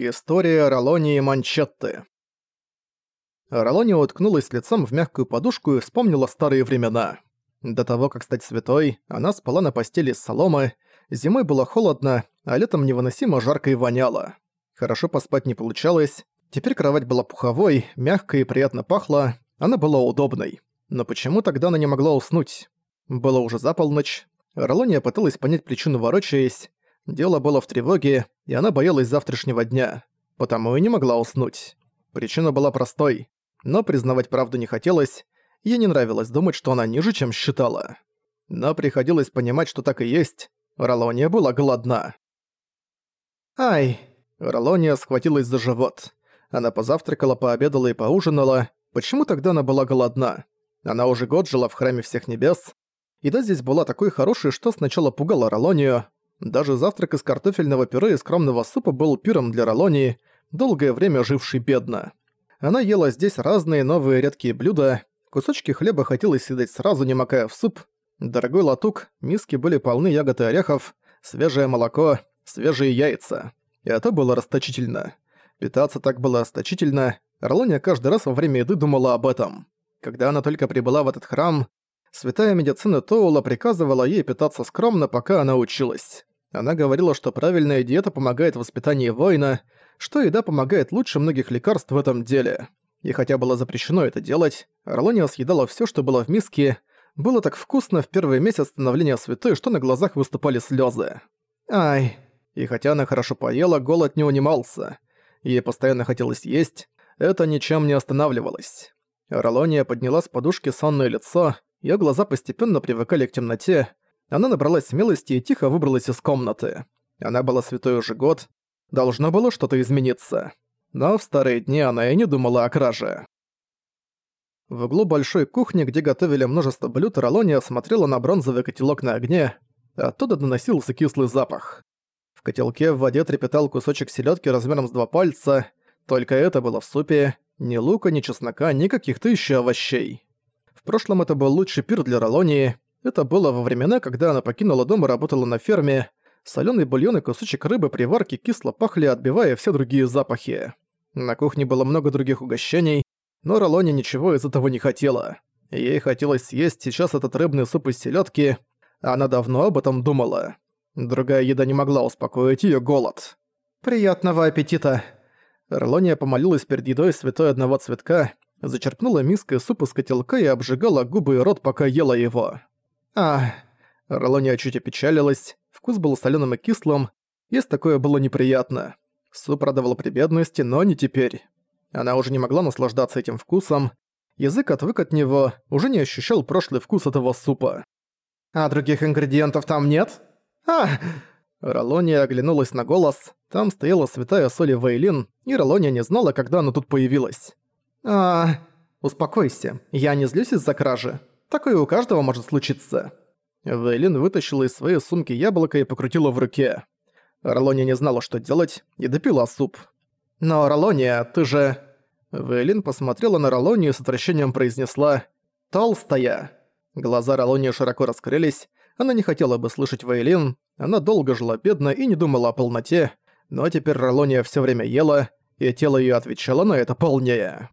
История Ролони и Манчетты Ролони уткнулась лицом в мягкую подушку и вспомнила старые времена. До того, как стать святой, она спала на постели из соломы, зимой было холодно, а летом невыносимо жарко и воняло. Хорошо поспать не получалось, теперь кровать была пуховой, мягкой и приятно пахла, она была удобной. Но почему тогда она не могла уснуть? Было уже за полночь. Ролония пыталась понять причину ворочаясь, Дело было в тревоге, и она боялась завтрашнего дня, потому и не могла уснуть. Причина была простой, но признавать правду не хотелось, ей не нравилось думать, что она ниже, чем считала. Но приходилось понимать, что так и есть, Ролония была голодна. «Ай!» Ролония схватилась за живот. Она позавтракала, пообедала и поужинала. Почему тогда она была голодна? Она уже год жила в Храме Всех Небес. Еда здесь была такой хорошей, что сначала пугала Ролонию, даже завтрак из картофельного пюре и скромного супа был пиром для Ролонии, долгое время жившей бедно. Она ела здесь разные новые редкие блюда, кусочки хлеба хотелось съедать сразу, не макая в суп, дорогой латук, миски были полны ягод и орехов, свежее молоко, свежие яйца. И это было расточительно. Питаться так было расточительно, Ролония каждый раз во время еды думала об этом. Когда она только прибыла в этот храм, святая медицина Тоула приказывала ей питаться скромно, пока она училась. Она говорила, что правильная диета помогает в воспитании воина, что еда помогает лучше многих лекарств в этом деле. И хотя было запрещено это делать, Орлония съедала все, что было в миске. Было так вкусно в первый месяц становления святой, что на глазах выступали слезы. Ай. И хотя она хорошо поела, голод не унимался. Ей постоянно хотелось есть, это ничем не останавливалось. Ролония подняла с подушки сонное лицо, её глаза постепенно привыкали к темноте, она набралась смелости и тихо выбралась из комнаты. Она была святой уже год, должно было что-то измениться. Но в старые дни она и не думала о краже. В углу большой кухни, где готовили множество блюд, Ролония смотрела на бронзовый котелок на огне, оттуда доносился кислый запах. В котелке в воде трепетал кусочек селедки размером с два пальца, только это было в супе, ни лука, ни чеснока, ни каких-то еще овощей. В прошлом это был лучший пир для Ролонии, это было во времена, когда она покинула дом и работала на ферме. Солёный бульон и кусочек рыбы при варке кисло пахли, отбивая все другие запахи. На кухне было много других угощений, но Ролоне ничего из этого не хотела. Ей хотелось съесть сейчас этот рыбный суп из селёдки, она давно об этом думала. Другая еда не могла успокоить её голод. «Приятного аппетита!» Ролония помолилась перед едой святой одного цветка, зачерпнула миской суп из котелка и обжигала губы и рот, пока ела его. А, Ролония чуть опечалилась, вкус был соленым и кислым, есть такое было неприятно. Суп радовал при бедности, но не теперь. Она уже не могла наслаждаться этим вкусом, язык отвык от него, уже не ощущал прошлый вкус этого супа. «А других ингредиентов там нет?» «А!» Ролония оглянулась на голос, там стояла святая соли Вейлин, и Ролония не знала, когда она тут появилась. «А...» «Успокойся, я не злюсь из-за кражи. Такое у каждого может случиться». Вейлин вытащила из своей сумки яблоко и покрутила в руке. Ролония не знала, что делать, и допила суп. «Но, Ролония, ты же...» Вейлин посмотрела на Ролонию и с отвращением произнесла «Толстая». Глаза Ролонии широко раскрылись, она не хотела бы слышать Вейлин, она долго жила бедно и не думала о полноте, но теперь Ролония все время ела, и тело ее отвечало на это полнее.